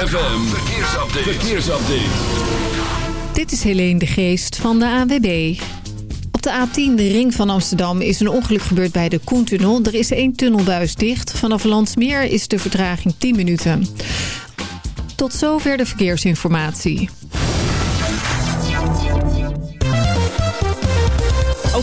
ZFM, verkeersupdate. verkeersupdate. Dit is Helene de Geest van de ANWB. Op de A10, de ring van Amsterdam, is een ongeluk gebeurd bij de Koentunnel. Er is één tunnelbuis dicht. Vanaf Landsmeer is de vertraging 10 minuten. Tot zover de verkeersinformatie.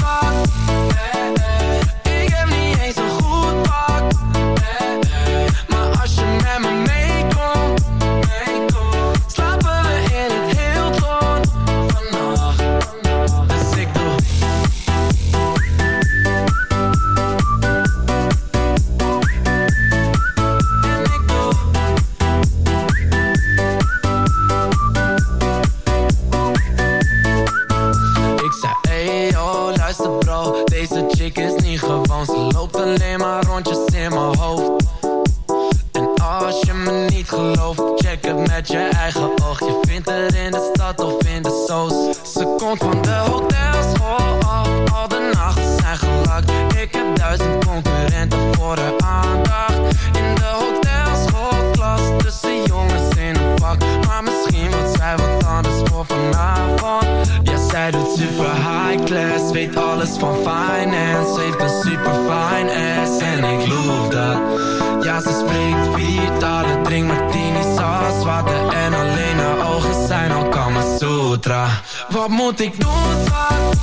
Ik moet ik doen,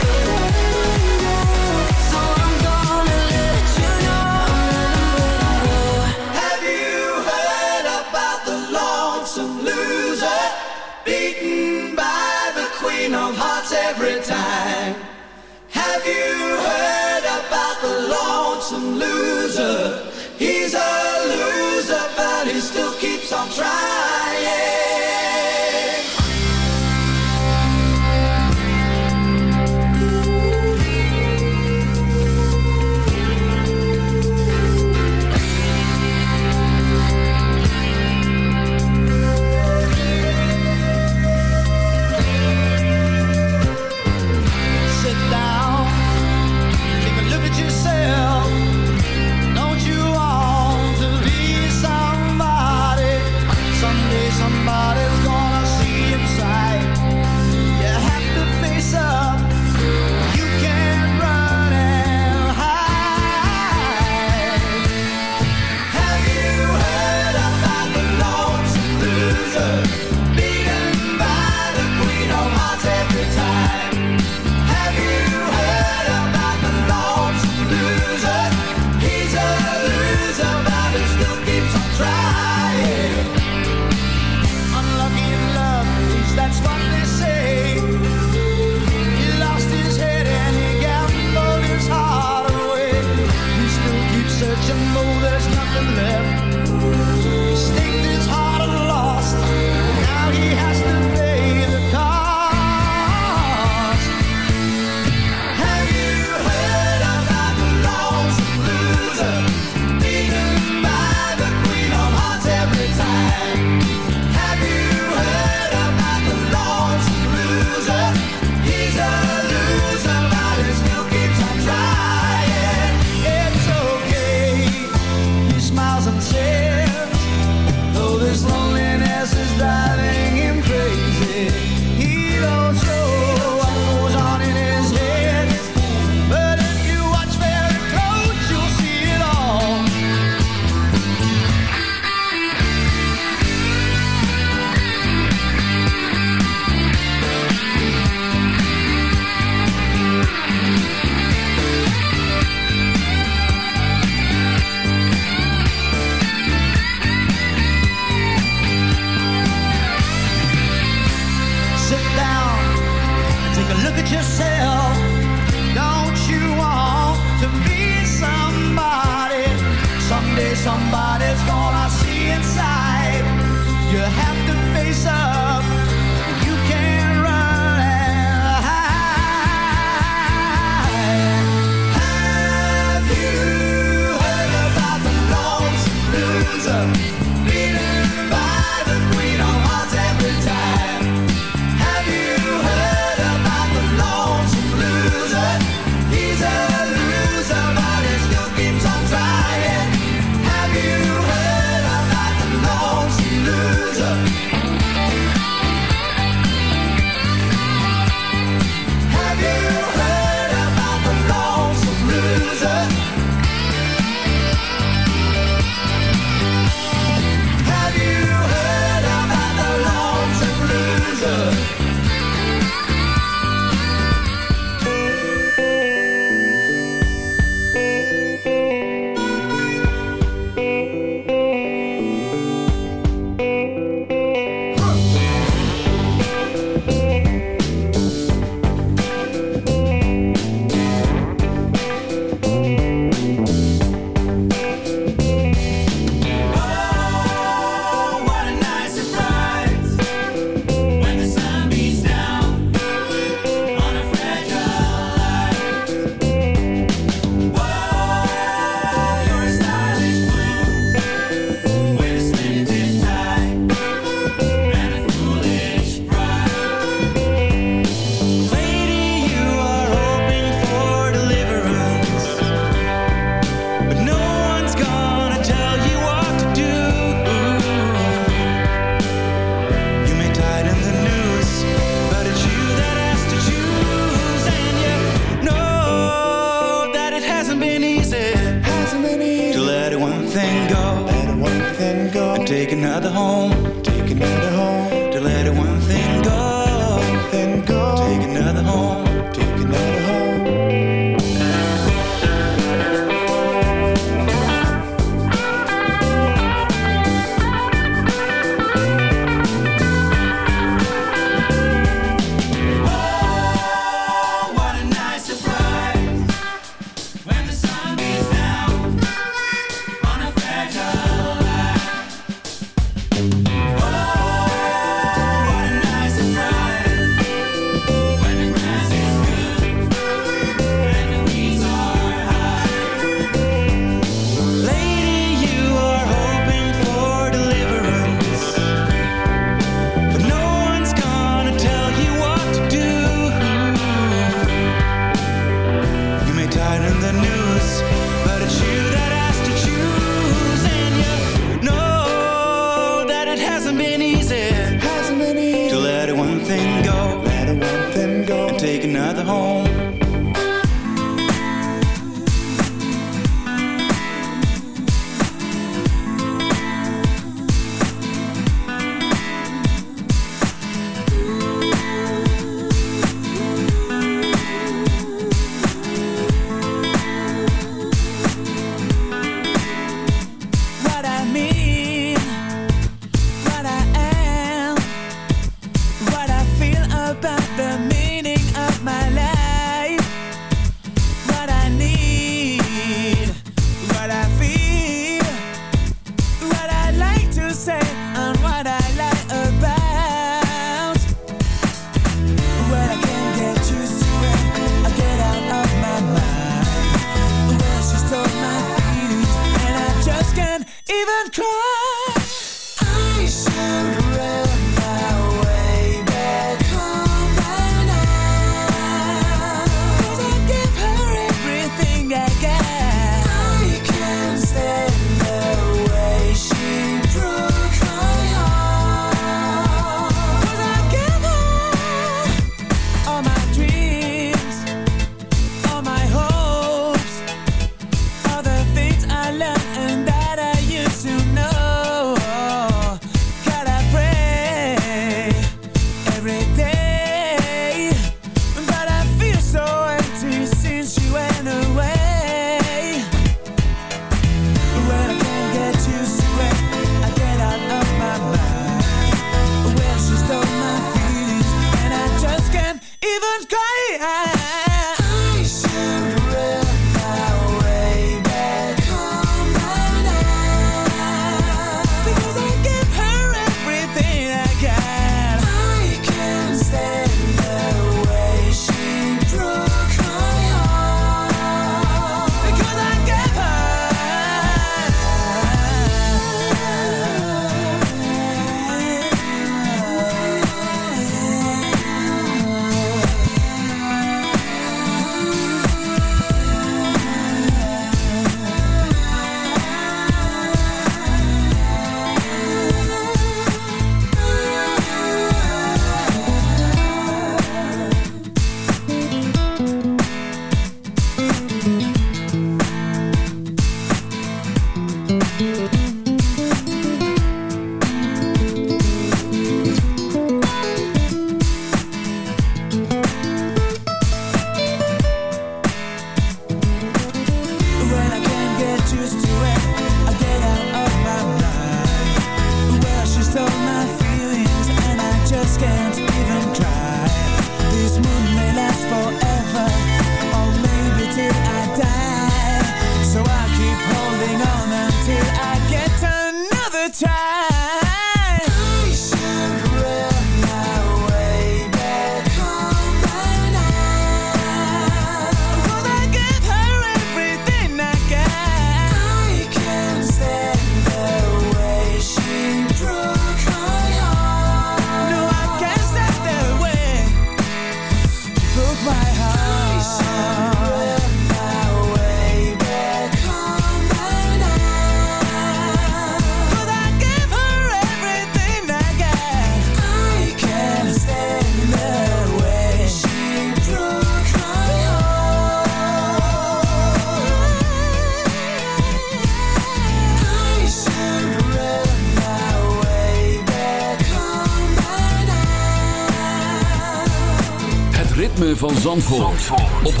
ritme van Zandvoort, op 106.9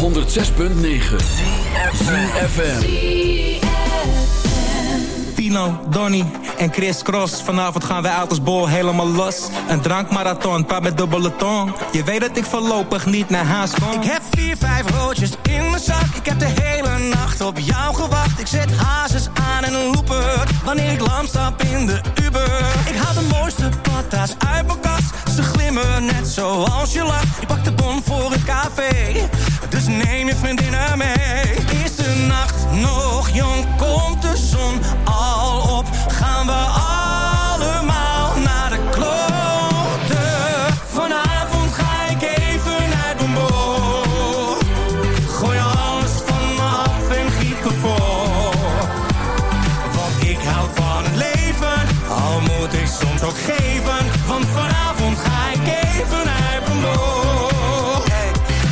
FM. Tino, Donny en Chris Cross. Vanavond gaan wij uit als bol helemaal los. Een drankmarathon, paar met dubbele tong. Je weet dat ik voorlopig niet naar huis kom. Ik heb vier, vijf roodjes in mijn zak. Ik heb de hele nacht op jou gewacht. Ik zet hazes aan en een looper. Wanneer ik lam stap in de Uber. Ik haal de mooiste patta's uit mijn kast. Ze glimmen net zoals je lacht. Ik pak de bon voor het café. Dus neem je vriendinnen mee. De nacht nog jong? Komt de zon al op? Gaan we allemaal naar de kloot. Vanavond ga ik even naar de boom. Gooi alles van me af en giep ervoor. Want ik hou van het leven, al moet ik soms ook geven.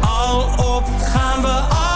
al op? Gaan we allemaal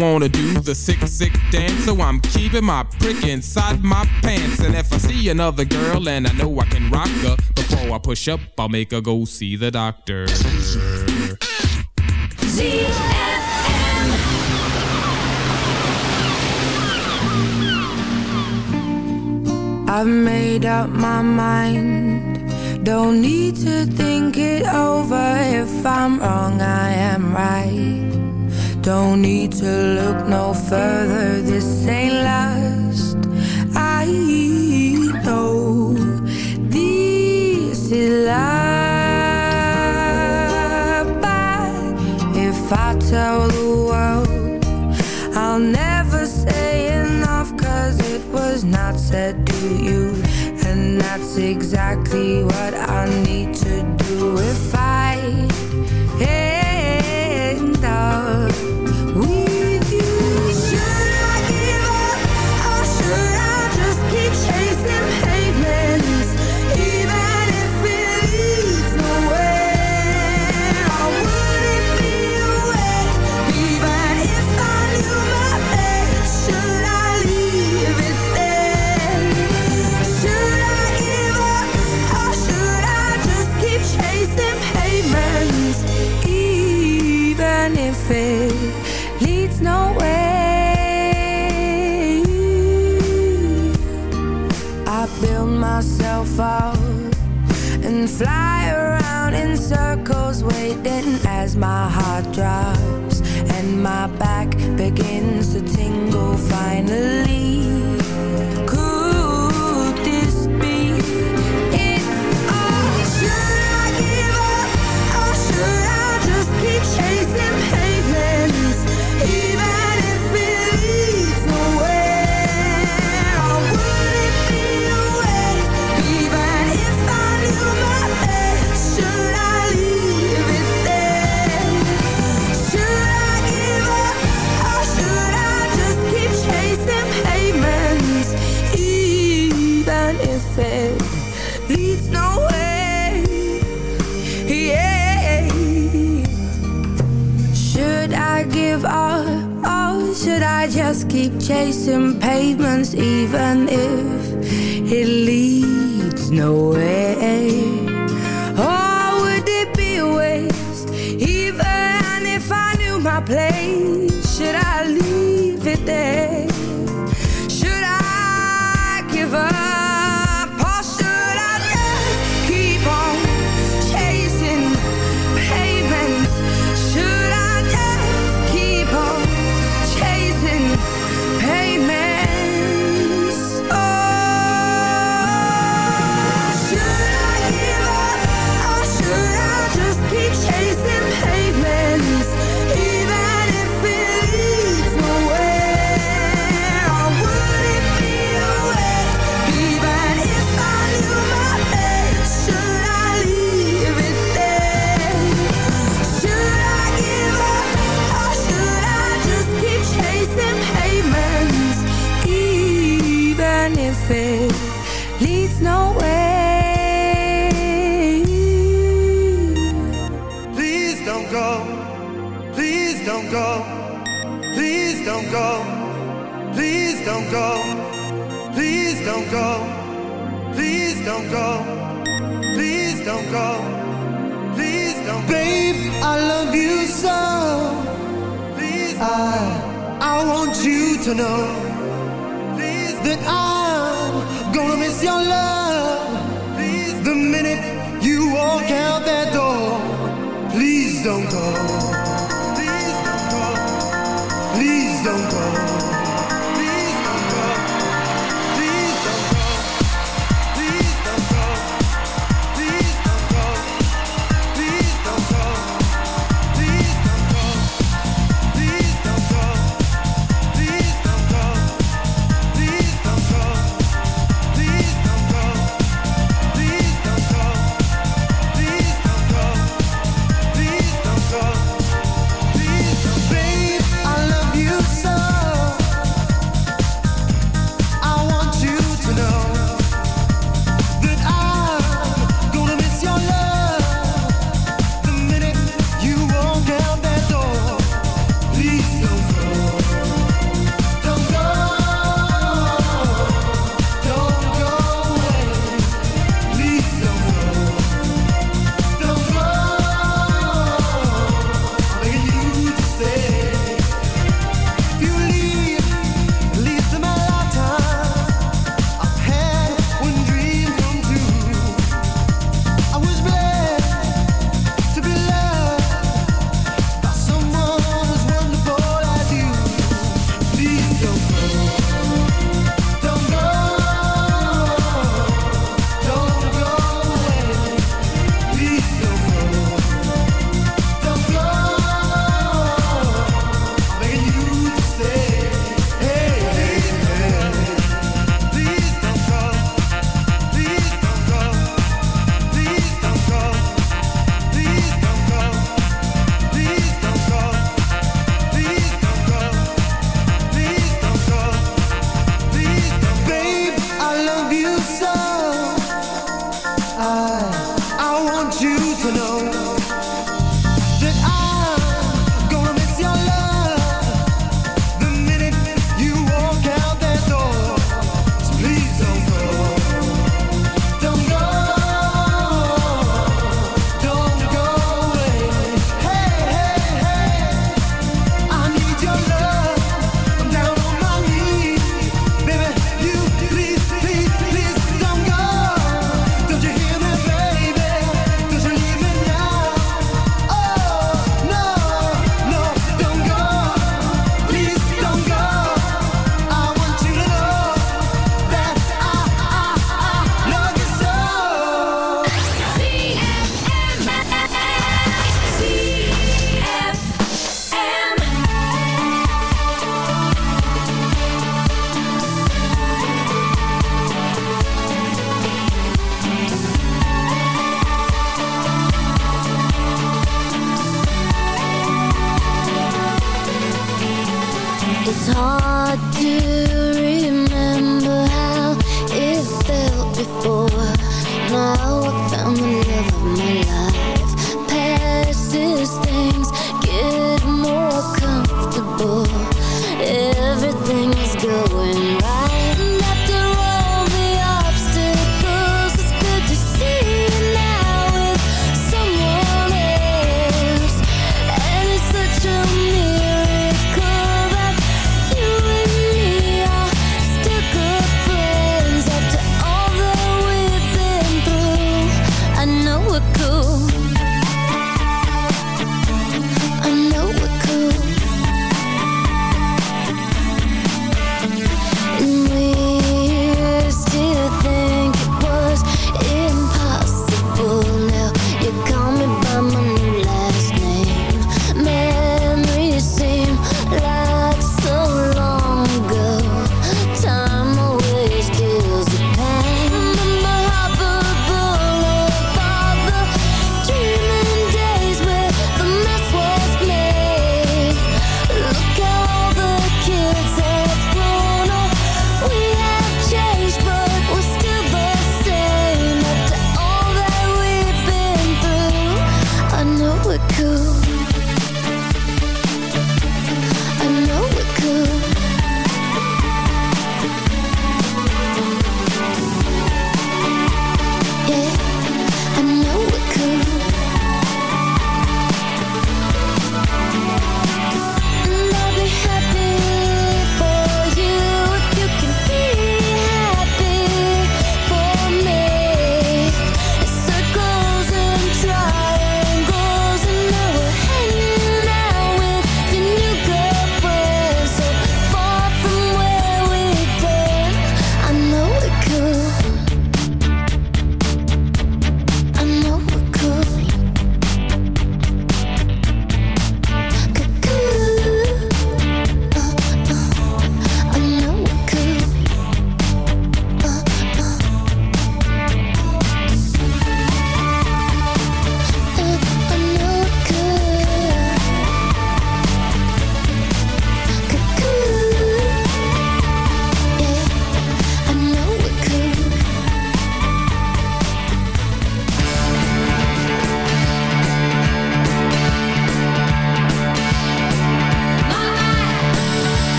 wanna do the sick, sick dance. So I'm keeping my prick inside my pants. And if I see another girl and I know I can rock her, before I push up, I'll make her go see the doctor. I've made up my mind. Don't need to think it over. If I'm wrong, I am right. Don't need to look no further. This ain't last. I know this is life. But if I tell the world, I'll never say enough. Cause it was not said to you. And that's exactly what I need to do if I